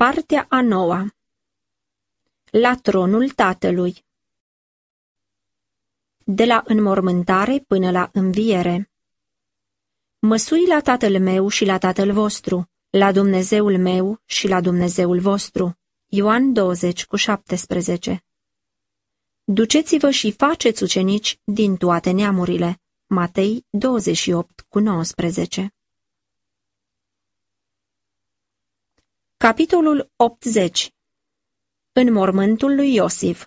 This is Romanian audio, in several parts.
Partea a noua. La tronul tatălui. De la înmormântare până la înviere. Măsui la tatăl meu și la tatăl vostru, la Dumnezeul meu și la Dumnezeul vostru. Ioan 20 cu 17 Duceți-vă și faceți ucenici din toate neamurile. Matei 28 cu 19 Capitolul 80 În mormântul lui Iosif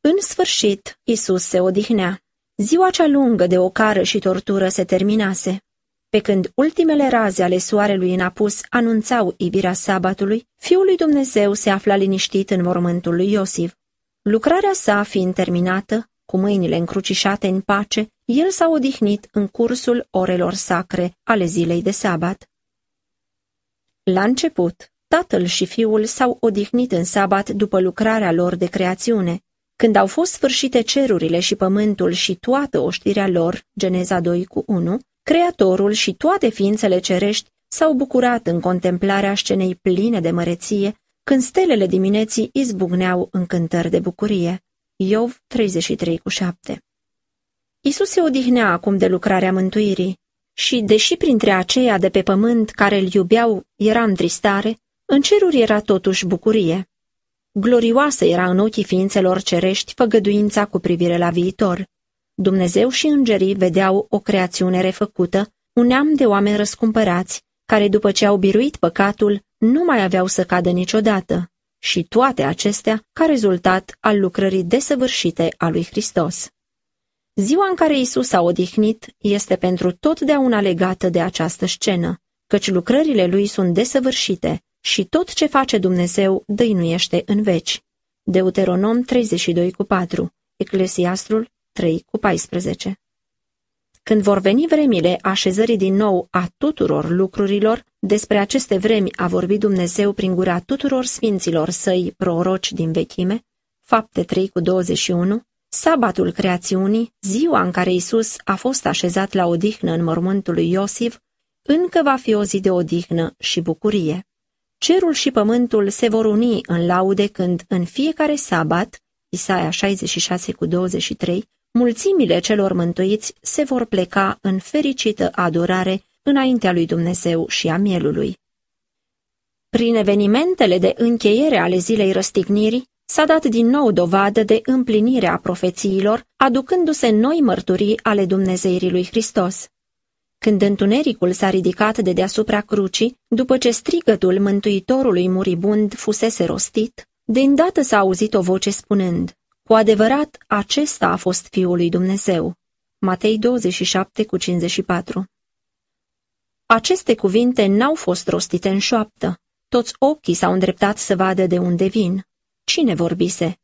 În sfârșit, Isus se odihnea. Ziua cea lungă de ocară și tortură se terminase. Pe când ultimele raze ale soarelui în apus anunțau ivirea sabatului, Fiul lui Dumnezeu se afla liniștit în mormântul lui Iosif. Lucrarea sa fiind terminată, cu mâinile încrucișate în pace, el s-a odihnit în cursul orelor sacre ale zilei de sabat. La început, tatăl și fiul s-au odihnit în sabat după lucrarea lor de creațiune. Când au fost sfârșite cerurile și pământul și toată oștirea lor, Geneza 2 cu 1, Creatorul și toate ființele cerești s-au bucurat în contemplarea scenei pline de măreție, când stelele dimineții izbucneau în cântări de bucurie. Iov 33 cu 7 Isus se odihnea acum de lucrarea mântuirii și, deși printre aceia de pe pământ care îl iubeau era întristare, în ceruri era totuși bucurie. Glorioasă era în ochii ființelor cerești făgăduința cu privire la viitor. Dumnezeu și îngerii vedeau o creațiune refăcută, un neam de oameni răscumpărați, care după ce au biruit păcatul, nu mai aveau să cadă niciodată, și toate acestea ca rezultat al lucrării desăvârșite a lui Hristos. Ziua în care Isus a odihnit este pentru totdeauna legată de această scenă, căci lucrările lui sunt desăvârșite și tot ce face Dumnezeu dăinuiește în veci. Deuteronom 32 cu 4, Eclesiastrul 3 cu 14 Când vor veni vremile așezării din nou a tuturor lucrurilor, despre aceste vremi a vorbit Dumnezeu prin gura tuturor sfinților săi proroci din vechime, fapte 3 cu 21, Sabatul creațiunii, ziua în care Isus a fost așezat la odihnă în mormântul lui Iosif, încă va fi o zi de odihnă și bucurie. Cerul și pământul se vor uni în laude când în fiecare sabat, Isaia 66 cu 23, mulțimile celor mântuiți se vor pleca în fericită adorare înaintea lui Dumnezeu și a mielului. Prin evenimentele de încheiere ale zilei răstignirii, s-a dat din nou dovadă de împlinire a profețiilor, aducându-se noi mărturii ale Dumnezeirii lui Hristos. Când întunericul s-a ridicat de deasupra crucii, după ce strigătul Mântuitorului muribund fusese rostit, de îndată s-a auzit o voce spunând, Cu adevărat, acesta a fost Fiul lui Dumnezeu. Matei 27 cu 54 Aceste cuvinte n-au fost rostite în șoaptă. Toți ochii s-au îndreptat să vadă de unde vin. Cine vorbise?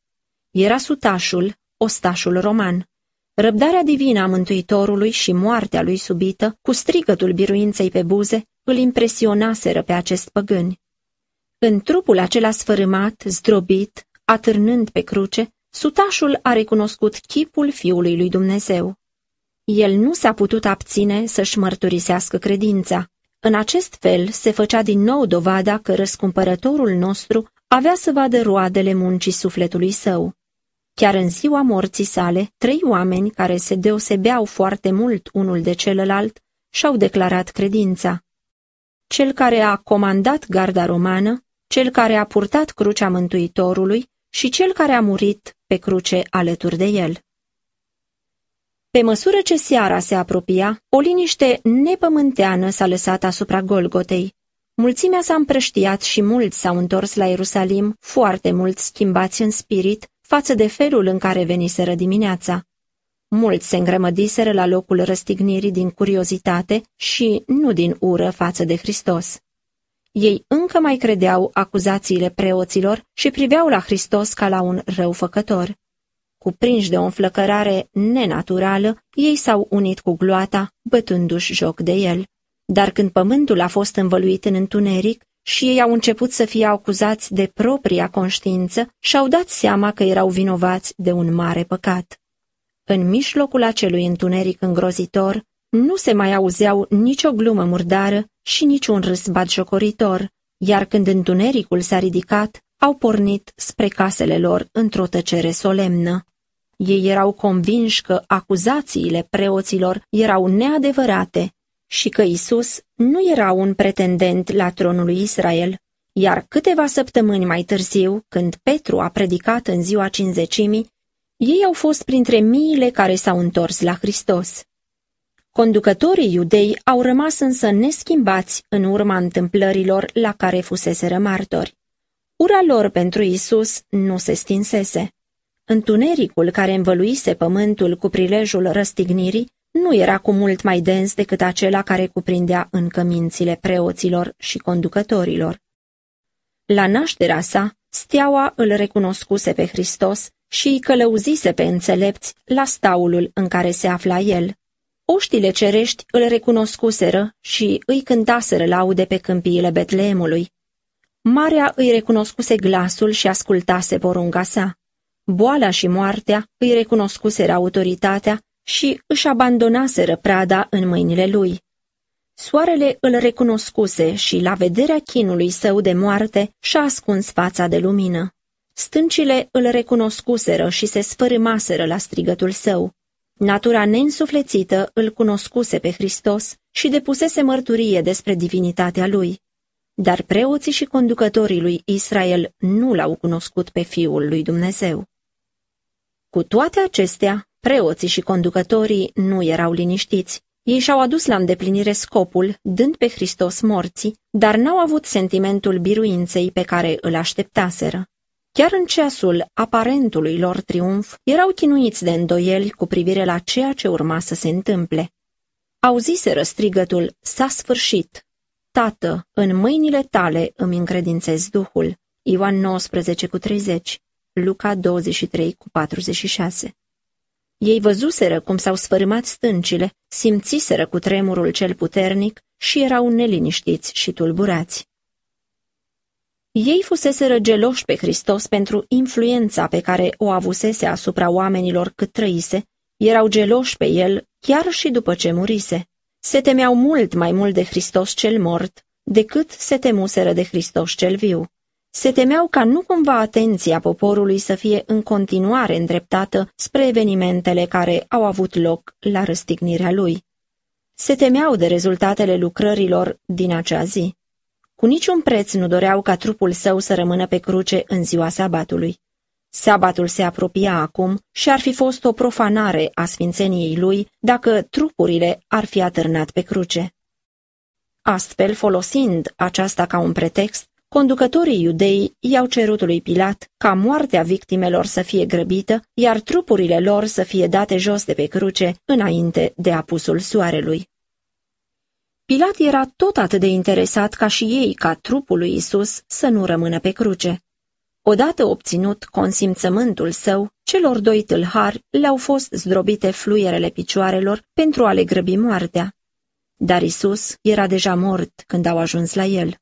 Era sutașul, ostașul roman. Răbdarea divină a Mântuitorului și moartea lui subită, cu strigătul biruinței pe buze, îl impresionaseră pe acest păgân. În trupul acela sfărâmat, zdrobit, atârnând pe cruce, sutașul a recunoscut chipul Fiului lui Dumnezeu. El nu s-a putut abține să-și mărturisească credința. În acest fel se făcea din nou dovada că răscumpărătorul nostru avea să vadă roadele muncii sufletului său. Chiar în ziua morții sale, trei oameni care se deosebeau foarte mult unul de celălalt și-au declarat credința. Cel care a comandat garda romană, cel care a purtat crucea Mântuitorului și cel care a murit pe cruce alături de el. Pe măsură ce seara se apropia, o liniște nepământeană s-a lăsat asupra Golgotei. Mulțimea s-a împrăștiat și mulți s-au întors la Ierusalim, foarte mulți schimbați în spirit față de felul în care veniseră dimineața. Mulți se îngrămădiseră la locul răstignirii din curiozitate și nu din ură față de Hristos. Ei încă mai credeau acuzațiile preoților și priveau la Hristos ca la un răufăcător. Cuprinși de o înflăcărare nenaturală, ei s-au unit cu gloata, bătându-și joc de el. Dar când pământul a fost învăluit în întuneric și ei au început să fie acuzați de propria conștiință și-au dat seama că erau vinovați de un mare păcat. În mijlocul acelui întuneric îngrozitor, nu se mai auzeau nicio glumă murdară, și niciun râs batjocoritor, iar când întunericul s-a ridicat, au pornit spre casele lor într-o tăcere solemnă. Ei erau convinși că acuzațiile preoților erau neadevărate și că Isus nu era un pretendent la tronul lui Israel, iar câteva săptămâni mai târziu, când Petru a predicat în ziua cinzecimii, ei au fost printre miile care s-au întors la Hristos. Conducătorii iudei au rămas însă neschimbați în urma întâmplărilor la care fuseseră martori. Ura lor pentru Isus nu se stinsese. Întunericul care învăluise pământul cu prilejul răstignirii nu era cu mult mai dens decât acela care cuprindea încă mințile preoților și conducătorilor. La nașterea sa, steaua îl recunoscuse pe Hristos și îi călăuzise pe înțelepți la staulul în care se afla el. Oștile cerești îl recunoscuseră și îi cântaseră laude pe câmpiile Betleemului. Marea îi recunoscuse glasul și ascultase porunca sa. Boala și moartea îi recunoscuseră autoritatea și își abandonaseră prada în mâinile lui. Soarele îl recunoscuse și, la vederea chinului său de moarte, și-a ascuns fața de lumină. Stâncile îl recunoscuseră și se sfărâmaseră la strigătul său. Natura neînsuflețită îl cunoscuse pe Hristos și depusese mărturie despre divinitatea lui. Dar preoții și conducătorii lui Israel nu l-au cunoscut pe Fiul lui Dumnezeu. Cu toate acestea, preoții și conducătorii nu erau liniștiți. Ei și-au adus la îndeplinire scopul, dând pe Hristos morții, dar n-au avut sentimentul biruinței pe care îl așteptaseră. Chiar în ceasul aparentului lor triumf, erau chinuiți de îndoieli cu privire la ceea ce urma să se întâmple. Auziseră strigătul, s-a sfârșit. Tată, în mâinile tale îmi încredințez Duhul. Ioan 19 cu 30, Luca 23 cu 46. Ei văzuseră cum s-au sfărâmat stâncile, simțiseră cu tremurul cel puternic și erau neliniștiți și tulburați. Ei fuseseră geloși pe Hristos pentru influența pe care o avusese asupra oamenilor cât trăise, erau geloși pe el chiar și după ce murise. Se temeau mult mai mult de Hristos cel mort decât se temuseră de Hristos cel viu. Se temeau ca nu cumva atenția poporului să fie în continuare îndreptată spre evenimentele care au avut loc la răstignirea lui. Se temeau de rezultatele lucrărilor din acea zi. Cu niciun preț nu doreau ca trupul său să rămână pe cruce în ziua sabatului. Sabatul se apropia acum și ar fi fost o profanare a sfințeniei lui dacă trupurile ar fi atârnat pe cruce. Astfel, folosind aceasta ca un pretext, conducătorii iudei i-au cerut lui Pilat ca moartea victimelor să fie grăbită, iar trupurile lor să fie date jos de pe cruce înainte de apusul soarelui. Pilat era tot atât de interesat ca și ei ca trupul lui Isus să nu rămână pe cruce. Odată obținut consimțământul său, celor doi tâlhari le-au fost zdrobite fluierele picioarelor pentru a le grăbi moartea. Dar Isus era deja mort când au ajuns la el.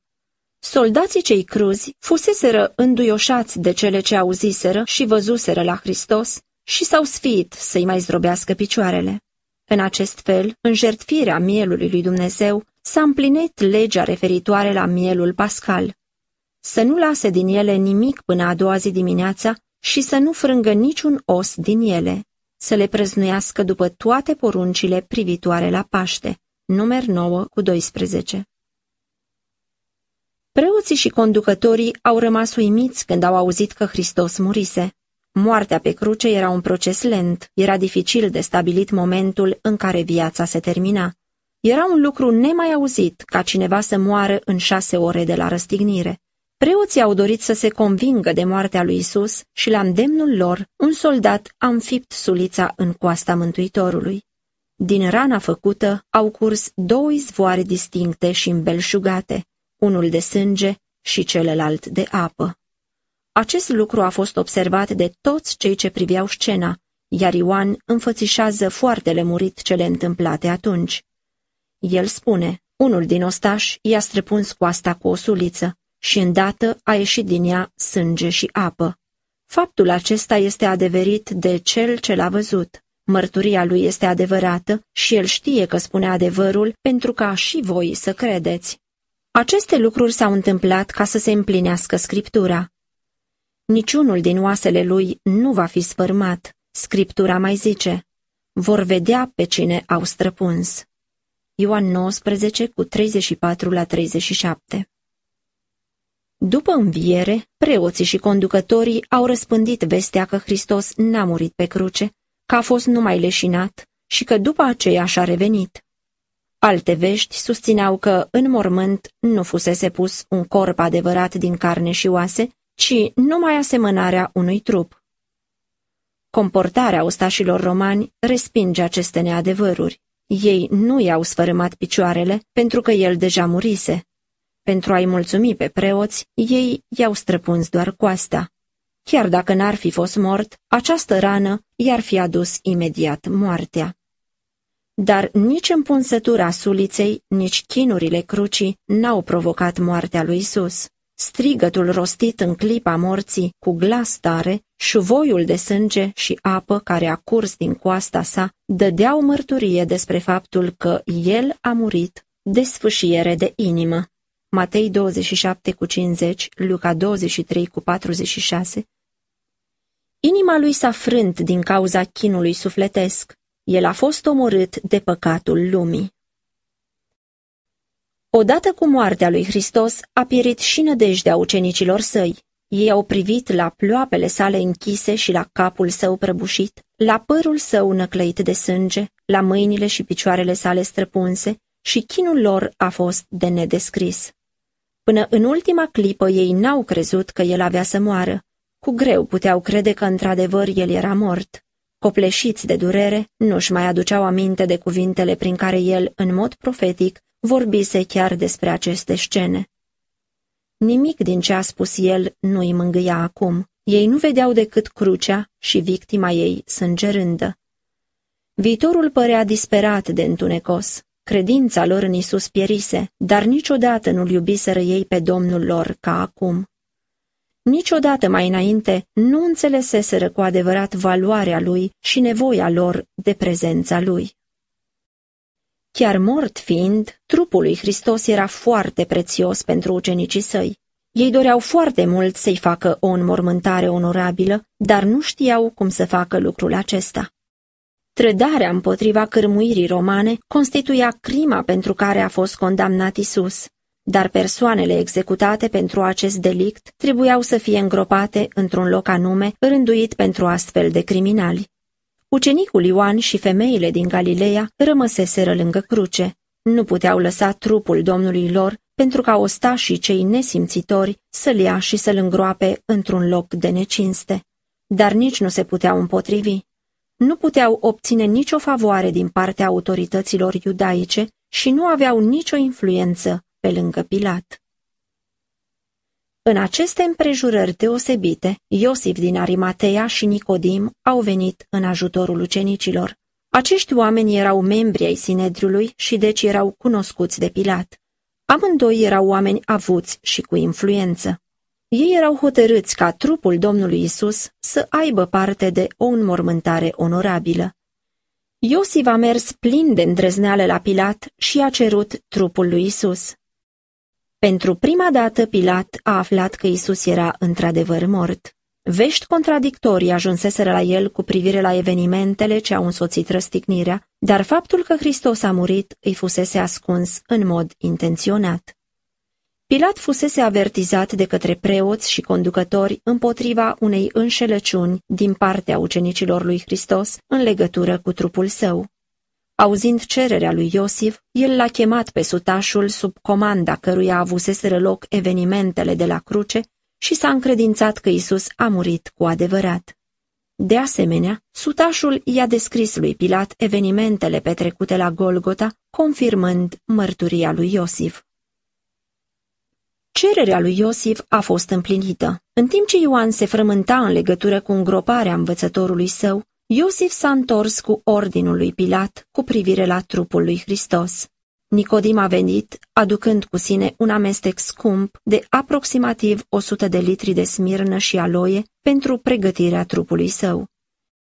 Soldații cei cruzi fuseseră înduioșați de cele ce auziseră și văzuseră la Hristos și s-au sfiit să-i mai zdrobească picioarele. În acest fel, în jertfirea mielului lui Dumnezeu, s-a împlinit legea referitoare la mielul pascal. Să nu lase din ele nimic până a doua zi dimineața și să nu frângă niciun os din ele, să le prăznuiască după toate poruncile privitoare la Paște. Numer 9 cu 12 Preoții și conducătorii au rămas uimiți când au auzit că Hristos murise. Moartea pe cruce era un proces lent, era dificil de stabilit momentul în care viața se termina. Era un lucru nemai auzit ca cineva să moară în șase ore de la răstignire. Preoții au dorit să se convingă de moartea lui Isus și la îndemnul lor, un soldat a înfipt sulița în coasta Mântuitorului. Din rana făcută au curs două izvoare distincte și îmbelșugate, unul de sânge și celălalt de apă. Acest lucru a fost observat de toți cei ce priveau scena, iar Ioan înfățișează foarte lămurit cele întâmplate atunci. El spune, unul din ostași i-a străpuns coasta cu o suliță și îndată a ieșit din ea sânge și apă. Faptul acesta este adeverit de cel ce l-a văzut. Mărturia lui este adevărată și el știe că spune adevărul pentru ca și voi să credeți. Aceste lucruri s-au întâmplat ca să se împlinească Scriptura. Niciunul din oasele lui nu va fi sfârmat. Scriptura mai zice, vor vedea pe cine au străpuns. Ioan 19 cu 34 la 37 După înviere, preoții și conducătorii au răspândit vestea că Hristos n-a murit pe cruce, că a fost numai leșinat și că după aceea și-a revenit. Alte vești susțineau că în mormânt nu fusese pus un corp adevărat din carne și oase, ci numai asemănarea unui trup. Comportarea ostașilor romani respinge aceste neadevăruri. Ei nu i-au sfărâmat picioarele pentru că el deja murise. Pentru a-i mulțumi pe preoți, ei i-au străpuns doar coasta. Chiar dacă n-ar fi fost mort, această rană i-ar fi adus imediat moartea. Dar nici împunsătura suliței, nici chinurile crucii n-au provocat moartea lui Isus. Strigătul rostit în clipa morții, cu glas tare, șuvoiul de sânge și apă care a curs din coasta sa, dădeau mărturie despre faptul că el a murit de sfâșiere de inimă. Matei 27 cu 50, Luca 23 cu 46. Inima lui s-a frânt din cauza chinului sufletesc. El a fost omorât de păcatul lumii. Odată cu moartea lui Hristos a pierit și nădejdea ucenicilor săi. Ei au privit la ploapele sale închise și la capul său prăbușit, la părul său năclăit de sânge, la mâinile și picioarele sale străpunse și chinul lor a fost de nedescris. Până în ultima clipă ei n-au crezut că el avea să moară. Cu greu puteau crede că într-adevăr el era mort. Copleșiți de durere, nu-și mai aduceau aminte de cuvintele prin care el, în mod profetic, vorbise chiar despre aceste scene. Nimic din ce a spus el nu îi mângâia acum. Ei nu vedeau decât crucea și victima ei sângerândă. Viitorul părea disperat de întunecos. Credința lor în Isus pierise, dar niciodată nu-l iubiseră ei pe Domnul lor ca acum. Niciodată mai înainte nu înțeleseseră cu adevărat valoarea lui și nevoia lor de prezența lui. Chiar mort fiind, trupul lui Hristos era foarte prețios pentru ucenicii săi. Ei doreau foarte mult să-i facă o înmormântare onorabilă, dar nu știau cum să facă lucrul acesta. Trădarea împotriva cârmuirii romane constituia crima pentru care a fost condamnat Isus, dar persoanele executate pentru acest delict trebuiau să fie îngropate într-un loc anume rânduit pentru astfel de criminali. Ucenicul Ioan și femeile din Galileea rămăseseră lângă cruce. Nu puteau lăsa trupul Domnului lor pentru ca ostașii cei nesimțitori să-l ia și să-l îngroape într-un loc de necinste. Dar nici nu se puteau împotrivi. Nu puteau obține nicio favoare din partea autorităților iudaice și nu aveau nicio influență pe lângă Pilat. În aceste împrejurări deosebite, Iosif din Arimatea și Nicodim au venit în ajutorul ucenicilor. Acești oameni erau membri ai Sinedriului și deci erau cunoscuți de Pilat. Amândoi erau oameni avuți și cu influență. Ei erau hotărâți ca trupul Domnului Isus să aibă parte de o înmormântare onorabilă. Iosif a mers plin de îndrăzneală la Pilat și a cerut trupul lui Isus. Pentru prima dată Pilat a aflat că Isus era într-adevăr mort. Vești contradictorii ajunseseră la el cu privire la evenimentele ce au însoțit răstignirea, dar faptul că Hristos a murit îi fusese ascuns în mod intenționat. Pilat fusese avertizat de către preoți și conducători împotriva unei înșelăciuni din partea ucenicilor lui Hristos în legătură cu trupul său. Auzind cererea lui Iosif, el l-a chemat pe sutașul sub comanda căruia avuseseră loc evenimentele de la cruce și s-a încredințat că Isus a murit cu adevărat. De asemenea, sutașul i-a descris lui Pilat evenimentele petrecute la Golgota, confirmând mărturia lui Iosif. Cererea lui Iosif a fost împlinită. În timp ce Ioan se frământa în legătură cu îngroparea învățătorului său, Iosif s-a întors cu ordinul lui Pilat cu privire la trupul lui Hristos. Nicodim a venit, aducând cu sine un amestec scump de aproximativ 100 de litri de smirnă și aloie pentru pregătirea trupului său.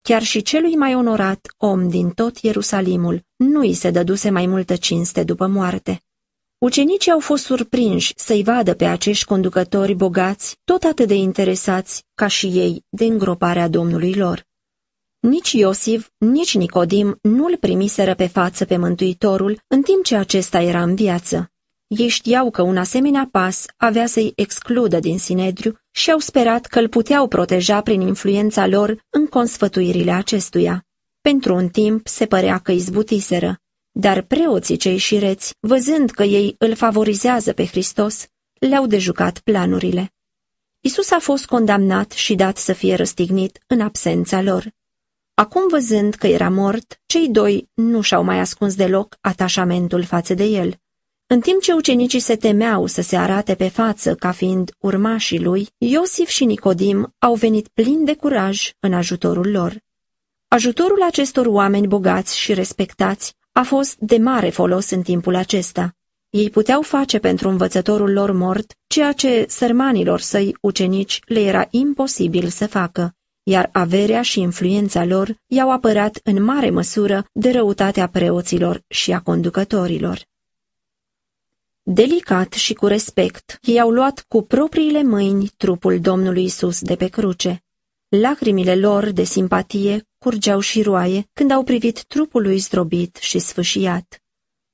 Chiar și celui mai onorat om din tot Ierusalimul nu îi se dăduse mai multă cinste după moarte. Ucenicii au fost surprinși să-i vadă pe acești conducători bogați, tot atât de interesați ca și ei de îngroparea Domnului lor. Nici Iosif, nici Nicodim nu-l primiseră pe față pe Mântuitorul în timp ce acesta era în viață. Ei știau că un asemenea pas avea să-i excludă din Sinedriu și au sperat că îl puteau proteja prin influența lor în consfătuirile acestuia. Pentru un timp se părea că izbutiseră, dar preoții cei șireți, văzând că ei îl favorizează pe Hristos, le-au dejucat planurile. Isus a fost condamnat și dat să fie răstignit în absența lor. Acum văzând că era mort, cei doi nu și-au mai ascuns deloc atașamentul față de el. În timp ce ucenicii se temeau să se arate pe față ca fiind urmașii lui, Iosif și Nicodim au venit plini de curaj în ajutorul lor. Ajutorul acestor oameni bogați și respectați a fost de mare folos în timpul acesta. Ei puteau face pentru învățătorul lor mort ceea ce sărmanilor săi ucenici le era imposibil să facă, iar averea și influența lor i-au apărat în mare măsură de răutatea preoților și a conducătorilor. Delicat și cu respect, ei au luat cu propriile mâini trupul Domnului Isus de pe cruce. Lacrimile lor de simpatie curgeau și roaie când au privit trupul lui zdrobit și sfâșiat.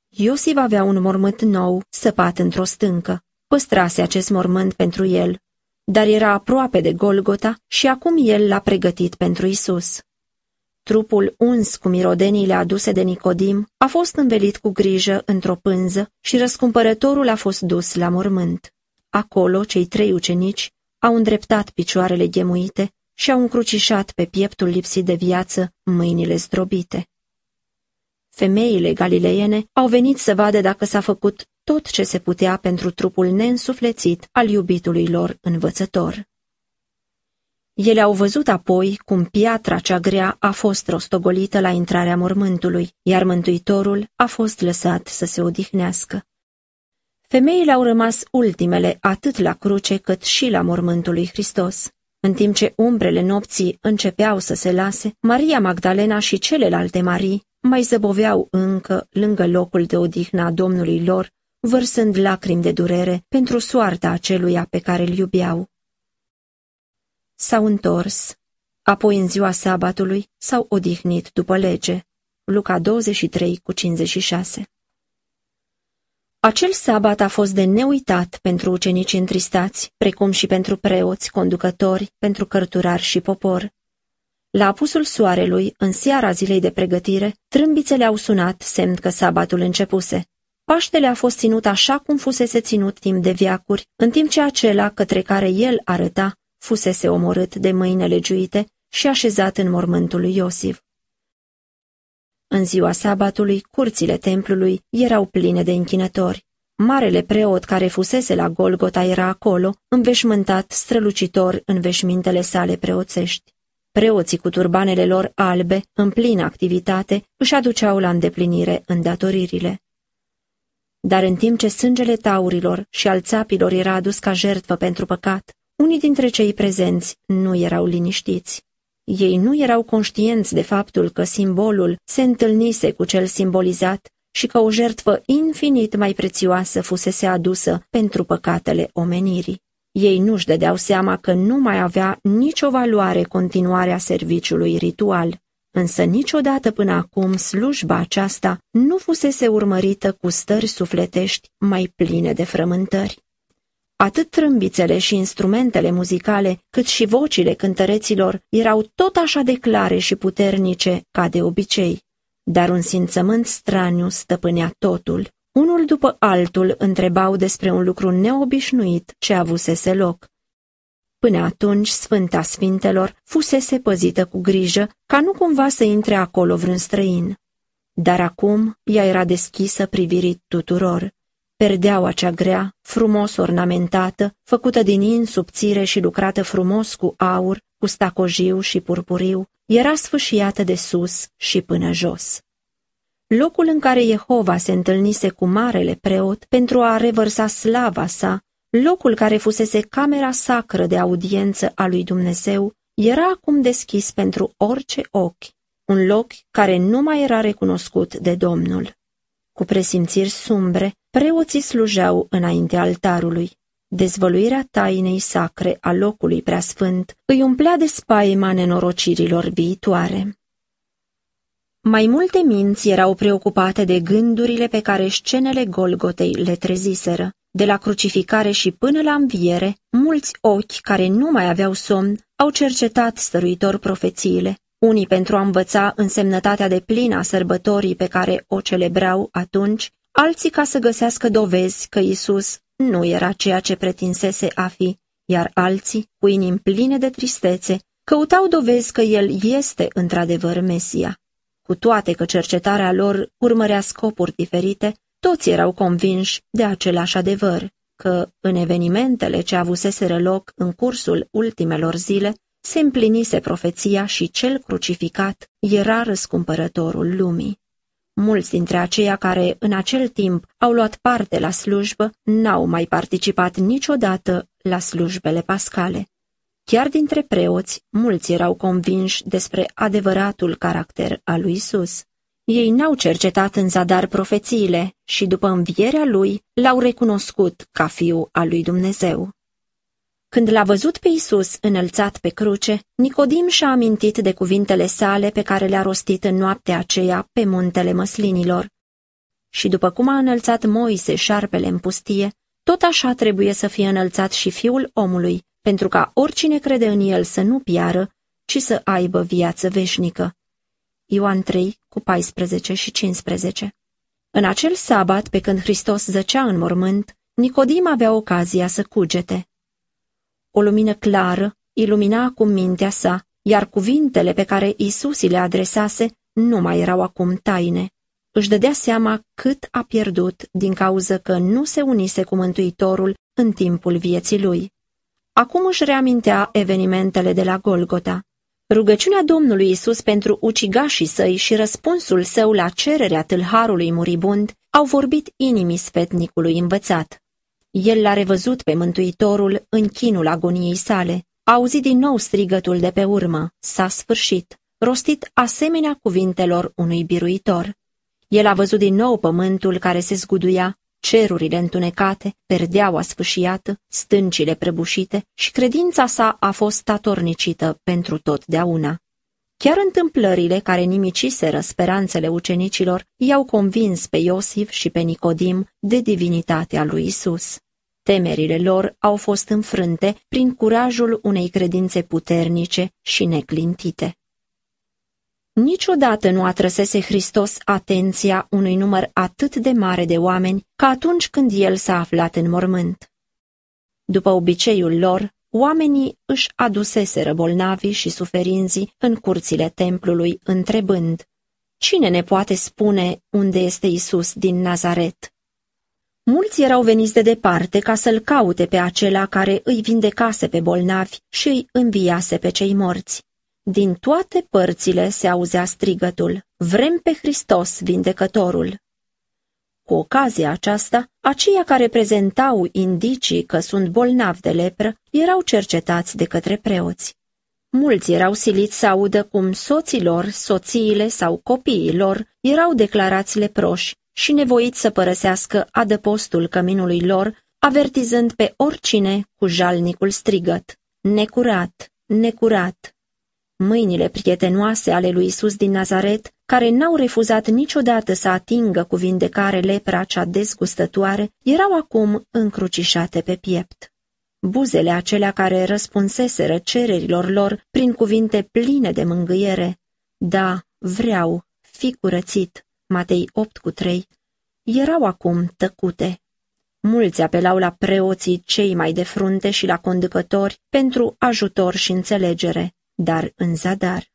Iosif avea un mormânt nou, săpat într-o stâncă. Păstrase acest mormânt pentru el, dar era aproape de Golgota și acum el l-a pregătit pentru Isus. Trupul uns cu mirodeniile aduse de Nicodim a fost învelit cu grijă într-o pânză și răscumpărătorul a fost dus la mormânt. Acolo cei trei ucenici au îndreptat picioarele ghemuite și au încrucișat pe pieptul lipsit de viață mâinile zdrobite. Femeile galileiene au venit să vadă dacă s-a făcut tot ce se putea pentru trupul neînsuflețit al iubitului lor învățător. Ele au văzut apoi cum piatra cea grea a fost rostogolită la intrarea mormântului, iar Mântuitorul a fost lăsat să se odihnească. Femeile au rămas ultimele atât la cruce cât și la mormântul lui Hristos. În timp ce umbrele nopții începeau să se lase, Maria Magdalena și celelalte Marii mai zăboveau încă lângă locul de odihnă a Domnului lor, vărsând lacrimi de durere pentru soarta aceluia pe care îl iubeau. S-au întors, apoi în ziua sabatului s-au odihnit după lege. Luca 23 cu 56 Acel sabat a fost de neuitat pentru ucenici întristați, precum și pentru preoți, conducători, pentru cărturari și popor. La apusul soarelui, în seara zilei de pregătire, trâmbițele au sunat, semn că sabatul începuse. Paștele a fost ținut așa cum fusese ținut timp de viacuri, în timp ce acela către care el arăta fusese omorât de mâinile giuite și așezat în mormântul lui Iosif. În ziua sabatului, curțile templului erau pline de închinători. Marele preot care fusese la Golgota era acolo, înveșmântat strălucitor în veșmintele sale preoțești. Preoții cu turbanele lor albe, în plină activitate, își aduceau la îndeplinire îndatoririle. Dar în timp ce sângele taurilor și al țapilor era adus ca jertfă pentru păcat, unii dintre cei prezenți nu erau liniștiți. Ei nu erau conștienți de faptul că simbolul se întâlnise cu cel simbolizat și că o jertfă infinit mai prețioasă fusese adusă pentru păcatele omenirii. Ei nu-și dădeau seama că nu mai avea nicio valoare continuarea serviciului ritual, însă niciodată până acum slujba aceasta nu fusese urmărită cu stări sufletești mai pline de frământări. Atât trâmbițele și instrumentele muzicale, cât și vocile cântăreților erau tot așa de clare și puternice ca de obicei, dar un simțământ straniu stăpânea totul. Unul după altul întrebau despre un lucru neobișnuit ce avusese loc. Până atunci, Sfânta Sfintelor fusese păzită cu grijă ca nu cumva să intre acolo vreun străin. Dar acum ea era deschisă privirii tuturor. Perdeaua cea grea, frumos ornamentată, făcută din in subțire și lucrată frumos cu aur, cu stacojiu și purpuriu, era sfâșiată de sus și până jos. Locul în care Jehova se întâlnise cu marele preot pentru a revărsa slava sa, locul care fusese camera sacră de audiență a lui Dumnezeu, era acum deschis pentru orice ochi, un loc care nu mai era recunoscut de Domnul. Cu presimțiri sumbre, preoții slujeau înaintea altarului. Dezvăluirea tainei sacre a locului preasfânt îi umplea de spaima nenorocirilor viitoare. Mai multe minți erau preocupate de gândurile pe care scenele Golgotei le treziseră. De la crucificare și până la înviere, mulți ochi care nu mai aveau somn au cercetat stăruitor profețiile, unii pentru a învăța însemnătatea de plină a sărbătorii pe care o celebrau atunci, alții ca să găsească dovezi că Isus nu era ceea ce pretinsese a fi, iar alții, cu inimi pline de tristețe, căutau dovezi că El este într-adevăr Mesia. Cu toate că cercetarea lor urmărea scopuri diferite, toți erau convinși de același adevăr, că în evenimentele ce avuseseră loc în cursul ultimelor zile, se împlinise profeția și cel crucificat era răscumpărătorul lumii. Mulți dintre aceia care în acel timp au luat parte la slujbă n-au mai participat niciodată la slujbele pascale. Chiar dintre preoți, mulți erau convinși despre adevăratul caracter al lui Isus. Ei n-au cercetat în zadar profețiile și după învierea lui l-au recunoscut ca fiu al lui Dumnezeu. Când l-a văzut pe Isus înălțat pe cruce, Nicodim și-a amintit de cuvintele sale pe care le-a rostit în noaptea aceea pe muntele măslinilor. Și după cum a înălțat Moise șarpele în pustie, tot așa trebuie să fie înălțat și fiul omului, pentru ca oricine crede în el să nu piară, ci să aibă viață veșnică. Ioan 3, cu 14 și 15 În acel sabat, pe când Hristos zăcea în mormânt, Nicodim avea ocazia să cugete. O lumină clară ilumina acum mintea sa, iar cuvintele pe care Isus le adresase nu mai erau acum taine. Își dădea seama cât a pierdut din cauză că nu se unise cu Mântuitorul în timpul vieții lui. Acum își reamintea evenimentele de la Golgota. Rugăciunea Domnului Isus pentru ucigașii săi și răspunsul său la cererea tâlharului muribund au vorbit inimii sfetnicului învățat. El l-a revăzut pe Mântuitorul în chinul agoniei sale, a auzit din nou strigătul de pe urmă, s-a sfârșit, rostit asemenea cuvintelor unui biruitor. El a văzut din nou pământul care se zguduia, cerurile întunecate, perdeaua sfâșiată, stâncile prăbușite și credința sa a fost statornicită pentru totdeauna. Chiar întâmplările care nimiciseră speranțele ucenicilor i-au convins pe Iosif și pe Nicodim de divinitatea lui Isus. Temerile lor au fost înfrânte prin curajul unei credințe puternice și neclintite. Niciodată nu atrăsese Hristos atenția unui număr atât de mare de oameni ca atunci când el s-a aflat în mormânt. După obiceiul lor, oamenii își aduseseră bolnavii și suferinzii în curțile templului, întrebând, Cine ne poate spune unde este Isus din Nazaret? Mulți erau veniți de departe ca să-l caute pe acela care îi vindecase pe bolnavi și îi înviase pe cei morți. Din toate părțile se auzea strigătul, vrem pe Hristos, vindecătorul. Cu ocazia aceasta, aceia care prezentau indicii că sunt bolnavi de lepră erau cercetați de către preoți. Mulți erau siliți să audă cum soții lor, soțiile sau copiii lor erau declarați leproși și nevoiți să părăsească adăpostul căminului lor, avertizând pe oricine cu jalnicul strigăt, necurat, necurat. Mâinile prietenoase ale lui Isus din Nazaret, care n-au refuzat niciodată să atingă cu vindecare lepra cea dezgustătoare, erau acum încrucișate pe piept. Buzele acelea care răspunseseră cererilor lor prin cuvinte pline de mângâiere, da, vreau, fi curățit, Matei 8 cu 3, erau acum tăcute. Mulți apelau la preoții cei mai de frunte și la conducători pentru ajutor și înțelegere, dar în zadar.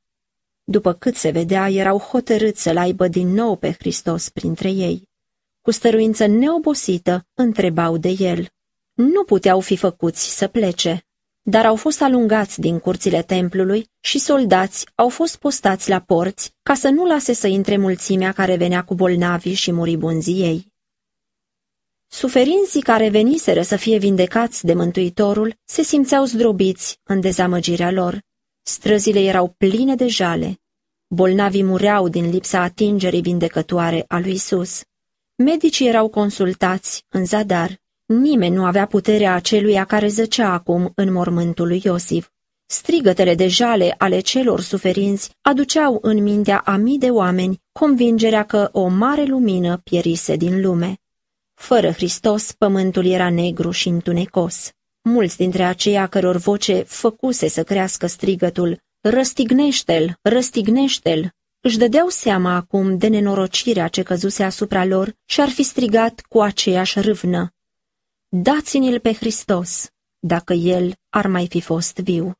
După cât se vedea, erau hotărâți să-L aibă din nou pe Hristos printre ei. Cu stăruință neobosită întrebau de el. Nu puteau fi făcuți să plece, dar au fost alungați din curțile templului și soldați au fost postați la porți ca să nu lase să intre mulțimea care venea cu bolnavii și muribunzii ei. Suferinții care veniseră să fie vindecați de Mântuitorul se simțeau zdrobiți în dezamăgirea lor. Străzile erau pline de jale. Bolnavii mureau din lipsa atingerii vindecătoare a lui Isus. Medicii erau consultați în zadar. Nimeni nu avea puterea aceluia care zăcea acum în mormântul lui Iosif. Strigătele de jale ale celor suferinți aduceau în mintea a mii de oameni convingerea că o mare lumină pierise din lume. Fără Hristos, pământul era negru și întunecos. Mulți dintre aceia căror voce făcuse să crească strigătul, Răstignește-l, răstignește-l, își dădeau seama acum de nenorocirea ce căzuse asupra lor și ar fi strigat cu aceeași râvnă. Dați-ni-l pe Hristos, dacă el ar mai fi fost viu.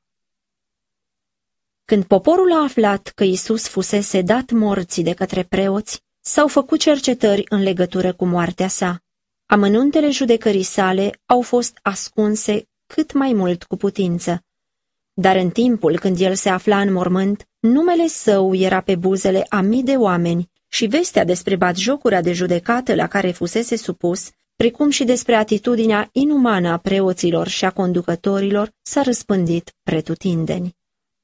Când poporul a aflat că Isus fusese dat morții de către preoți, s-au făcut cercetări în legătură cu moartea sa. Amănuntele judecării sale au fost ascunse cât mai mult cu putință. Dar în timpul când el se afla în mormânt, numele său era pe buzele a mii de oameni și vestea despre batjocura de judecată la care fusese supus, precum și despre atitudinea inumană a preoților și a conducătorilor, s-a răspândit pretutindeni.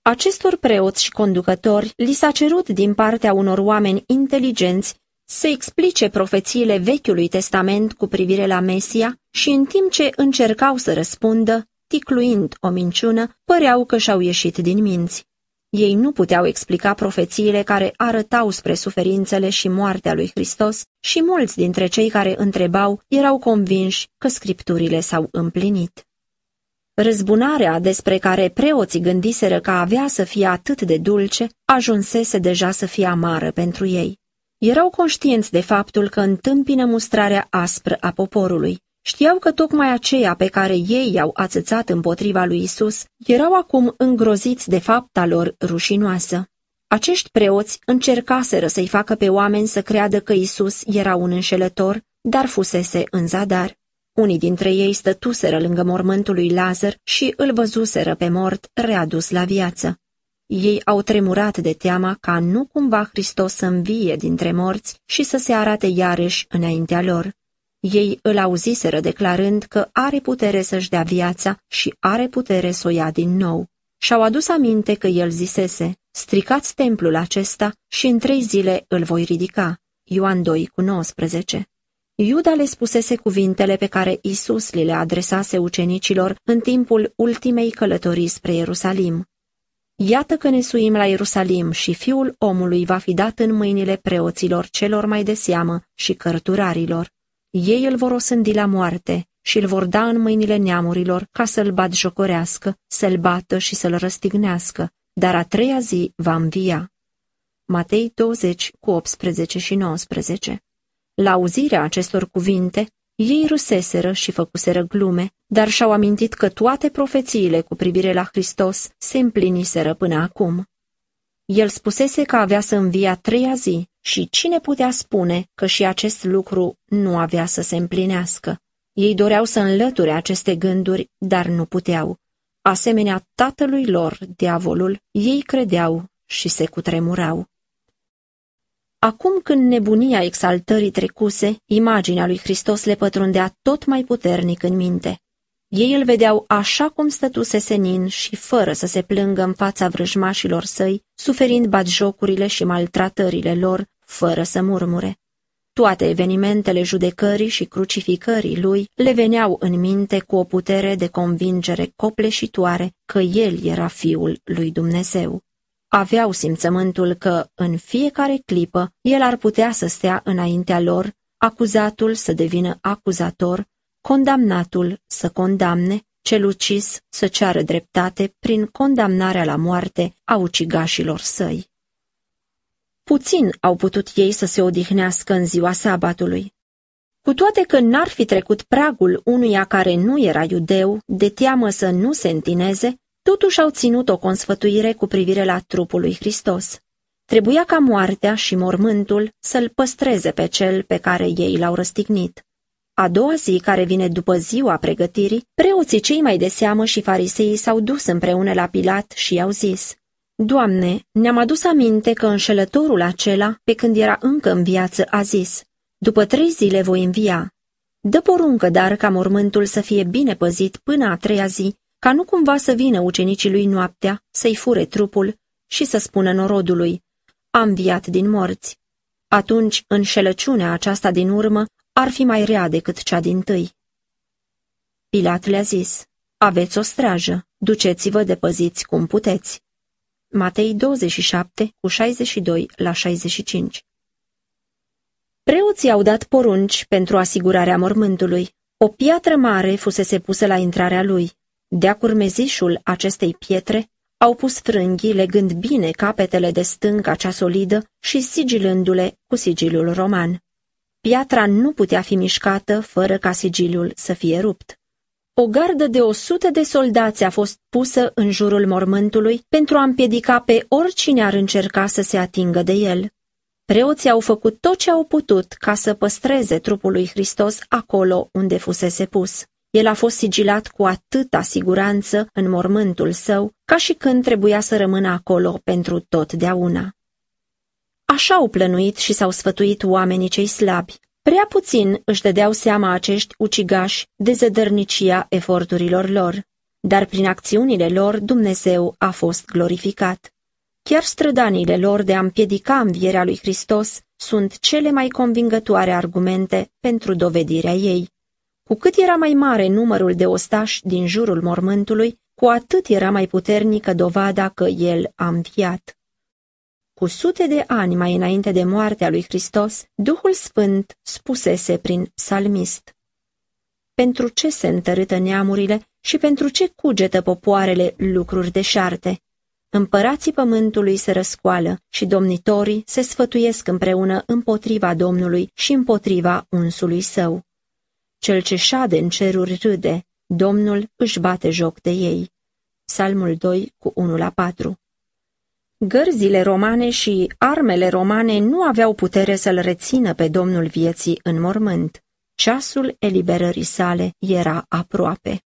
Acestor preoți și conducători li s-a cerut din partea unor oameni inteligenți să explice profețiile Vechiului Testament cu privire la Mesia și în timp ce încercau să răspundă, ticluind o minciună, păreau că și-au ieșit din minți. Ei nu puteau explica profețiile care arătau spre suferințele și moartea lui Hristos și mulți dintre cei care întrebau erau convinși că scripturile s-au împlinit. Răzbunarea despre care preoții gândiseră că avea să fie atât de dulce, ajunsese deja să fie amară pentru ei. Erau conștienți de faptul că întâmpină mustrarea aspră a poporului. Știau că tocmai aceia pe care ei i-au ațățat împotriva lui Isus erau acum îngroziți de fapta lor rușinoasă. Acești preoți încercaseră să-i facă pe oameni să creadă că Isus era un înșelător, dar fusese în zadar. Unii dintre ei stătuseră lângă mormântul lui Lazar și îl văzuseră pe mort readus la viață. Ei au tremurat de teama ca nu cumva Hristos să învie dintre morți și să se arate iarăși înaintea lor. Ei îl auziseră declarând că are putere să-și dea viața și are putere să o ia din nou. Și-au adus aminte că el zisese, stricați templul acesta și în trei zile îl voi ridica. Ioan 2 cu 19 Iuda le spusese cuvintele pe care Isus li le adresase ucenicilor în timpul ultimei călătorii spre Ierusalim. Iată că ne suim la Ierusalim și fiul omului va fi dat în mâinile preoților celor mai de seamă și cărturarilor. Ei îl vor osândi la moarte și îl vor da în mâinile neamurilor ca să-l bat jocorească, să-l bată și să-l răstignească, dar a treia zi va învia. Matei 20 cu 18 și 19 La auzirea acestor cuvinte, ei râseseră și făcuseră glume, dar și-au amintit că toate profețiile cu privire la Hristos se împliniseră până acum. El spusese că avea să învia treia zi și cine putea spune că și acest lucru nu avea să se împlinească? Ei doreau să înlăture aceste gânduri, dar nu puteau. Asemenea tatălui lor, diavolul, ei credeau și se cutremurau. Acum când nebunia exaltării trecuse, imaginea lui Hristos le pătrundea tot mai puternic în minte. Ei îl vedeau așa cum stătuse senin și fără să se plângă în fața vrăjmașilor săi, suferind batjocurile și maltratările lor, fără să murmure. Toate evenimentele judecării și crucificării lui le veneau în minte cu o putere de convingere copleșitoare că el era fiul lui Dumnezeu. Aveau simțământul că, în fiecare clipă, el ar putea să stea înaintea lor, acuzatul să devină acuzator, condamnatul să condamne, cel ucis să ceară dreptate prin condamnarea la moarte a ucigașilor săi. Puțin au putut ei să se odihnească în ziua sabatului. Cu toate că n-ar fi trecut pragul unuia care nu era iudeu, de teamă să nu se întineze, totuși au ținut o consfătuire cu privire la trupul lui Hristos. Trebuia ca moartea și mormântul să-l păstreze pe cel pe care ei l-au răstignit. A doua zi, care vine după ziua pregătirii, preoții cei mai de seamă și fariseii s-au dus împreună la Pilat și i-au zis, Doamne, ne-am adus aminte că înșelătorul acela, pe când era încă în viață, a zis, După trei zile voi învia. Dă poruncă, dar, ca mormântul să fie bine păzit până a treia zi, ca nu cumva să vină ucenicii lui noaptea, să-i fure trupul și să spună norodului, a înviat din morți. Atunci înșelăciunea aceasta din urmă ar fi mai rea decât cea din tâi. Pilat le-a zis, aveți o strajă, duceți-vă de păziți cum puteți. Matei 27, cu 62 la 65 Preoții au dat porunci pentru asigurarea mormântului. O piatră mare fusese pusă la intrarea lui. De-a curmezișul acestei pietre au pus frânghii legând bine capetele de stânca cea solidă și sigilându-le cu sigiliul roman. Piatra nu putea fi mișcată fără ca sigiliul să fie rupt. O gardă de o sută de soldați a fost pusă în jurul mormântului pentru a împiedica pe oricine ar încerca să se atingă de el. Preoții au făcut tot ce au putut ca să păstreze trupul lui Hristos acolo unde fusese pus. El a fost sigilat cu atâta siguranță în mormântul său, ca și când trebuia să rămână acolo pentru totdeauna. Așa au plănuit și s-au sfătuit oamenii cei slabi. Prea puțin își dădeau seama acești ucigași de zădărnicia eforturilor lor, dar prin acțiunile lor Dumnezeu a fost glorificat. Chiar strădanile lor de a împiedica învierea lui Hristos sunt cele mai convingătoare argumente pentru dovedirea ei. Cu cât era mai mare numărul de ostași din jurul mormântului, cu atât era mai puternică dovada că el a înviat. Cu sute de ani mai înainte de moartea lui Hristos, Duhul Sfânt spusese prin psalmist. Pentru ce se întărâtă neamurile și pentru ce cugetă popoarele lucruri deșarte? Împărații pământului se răscoală și domnitorii se sfătuiesc împreună împotriva Domnului și împotriva unsului său. Cel ce șade în ceruri râde, Domnul își bate joc de ei. Psalmul 2 cu 1 la 4 Gărzile romane și armele romane nu aveau putere să-l rețină pe Domnul vieții în mormânt. Ceasul eliberării sale era aproape.